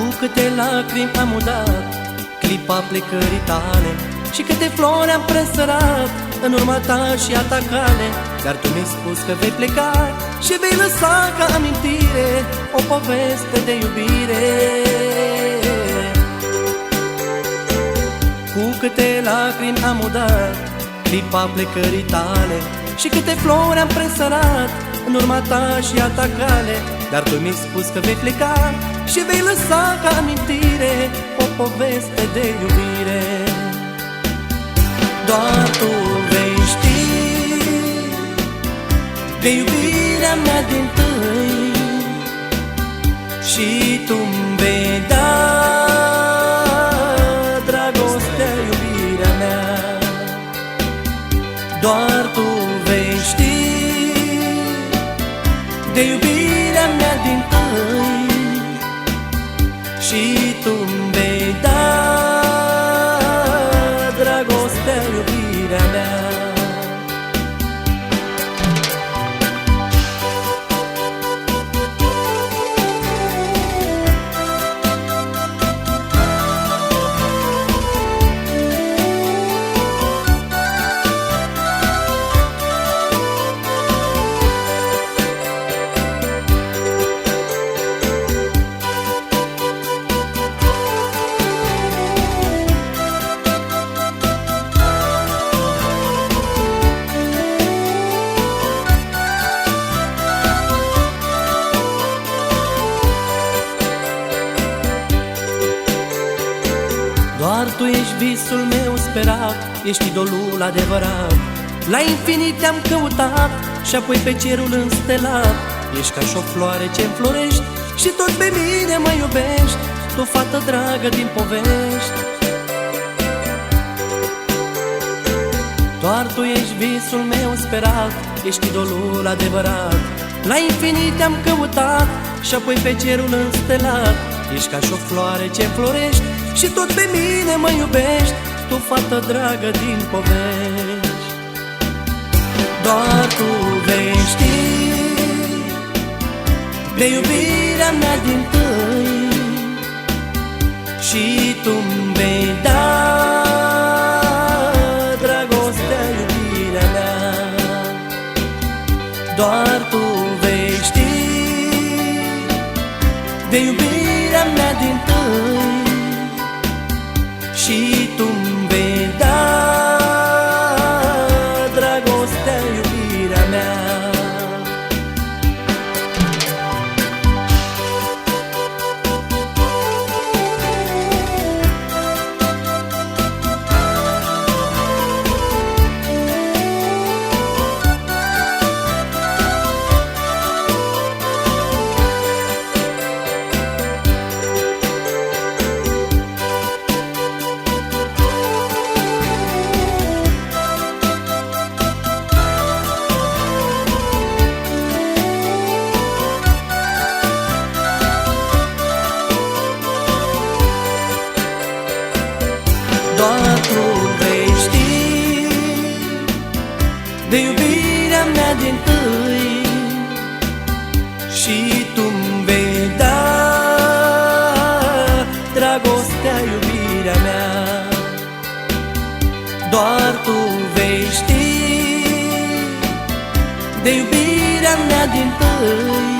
Cu câte lacrimi am udat Clipa plecării tale Și câte flori am presărat În urma ta și a ta cale. Dar tu mi-ai spus că vei pleca Și vei lăsa ca amintire O poveste de iubire. Cu câte lacrimi am udat Clipa plecării tale Și câte flori am presărat În urma ta și a ta cale. Dar tu mi-ai spus că vei pleca și vei lăsa ca amintire O poveste de iubire. Doar tu vei ști De iubirea mea din tâi Și tu-mi vei da Dragostea, iubirea mea. Doar tu vei ști De iubirea mea din tâi și tu vei da dragostea, iubirea mea tu ești visul meu sperat Ești idolul adevărat. La infinit te-am căutat Și apoi pe cerul înstelat. Ești ca și o floare ce înflorești Și tot pe mine mă iubești Tu, fată dragă din povești. Doar tu ești visul meu sperat Ești idolul adevărat. La infinit te-am căutat Și apoi pe cerul înstelat. Ești ca și o floare ce înflorești Și tot pe mine mă iubești Tu, fată dragă din povești. Doar tu vei ști De iubirea mea din tâi. Și tu-mi vei da Dragostea, iubirea mea. Doar tu vei ști De iubirea mea Doar tu vei ști De iubirea mea din tâi. Și tu-mi vei da Dragostea, iubirea mea. Doar tu vei ști De iubirea mea din tâi. Și